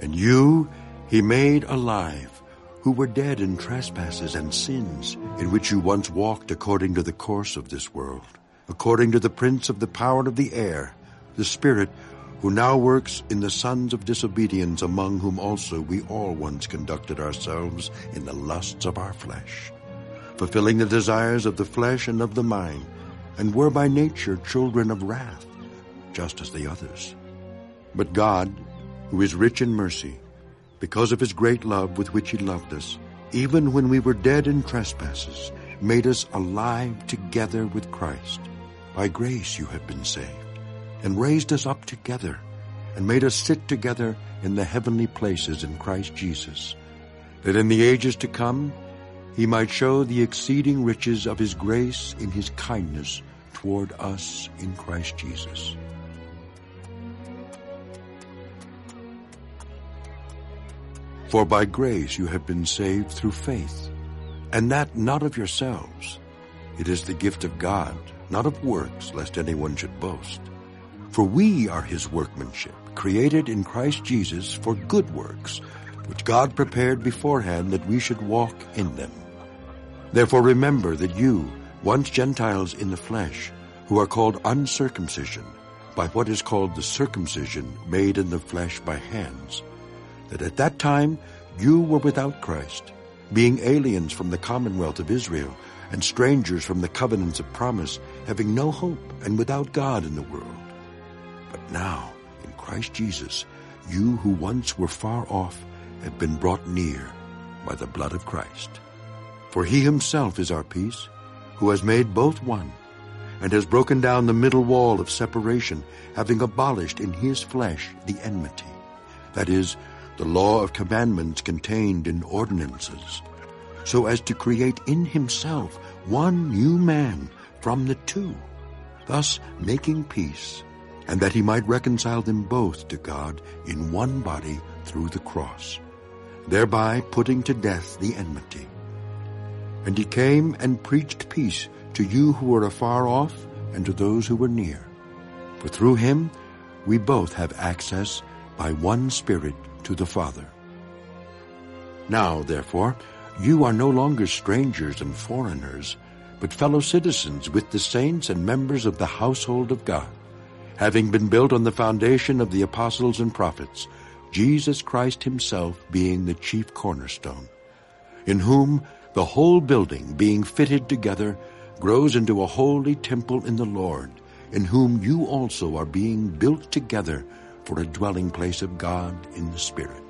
And you he made alive, who were dead in trespasses and sins, in which you once walked according to the course of this world, according to the prince of the power of the air, the Spirit who now works in the sons of disobedience, among whom also we all once conducted ourselves in the lusts of our flesh, fulfilling the desires of the flesh and of the mind, and were by nature children of wrath, just as the others. But God, who is rich in mercy, because of his great love with which he loved us, even when we were dead in trespasses, made us alive together with Christ. By grace you have been saved and raised us up together, and made us sit together in the heavenly places in Christ Jesus, that in the ages to come he might show the exceeding riches of his grace in his kindness toward us in Christ Jesus. For by grace you have been saved through faith, and that not of yourselves. It is the gift of God, not of works, lest anyone should boast. For we are his workmanship, created in Christ Jesus for good works, which God prepared beforehand that we should walk in them. Therefore remember that you, once Gentiles in the flesh, who are called uncircumcision, by what is called the circumcision made in the flesh by hands, that at that time you were without Christ, being aliens from the commonwealth of Israel, and strangers from the covenants of promise, having no hope and without God in the world. But now, in Christ Jesus, you who once were far off have been brought near by the blood of Christ. For he himself is our peace, who has made both one, and has broken down the middle wall of separation, having abolished in his flesh the enmity, that is, the law of commandments contained in ordinances, so as to create in himself one new man from the two, thus making peace and that he might reconcile them both to God in one body through the cross, thereby putting to death the enmity. And he came and preached peace to you who were afar off and to those who were near. For through him we both have access by one Spirit to the Father. Now, therefore, you are no longer strangers and foreigners, but fellow citizens with the saints and members of the household of God having been built on the foundation of the apostles and prophets, Jesus Christ himself being the chief cornerstone, in whom the whole building being fitted together grows into a holy temple in the Lord, in whom you also are being built together for a dwelling place of God in the Spirit.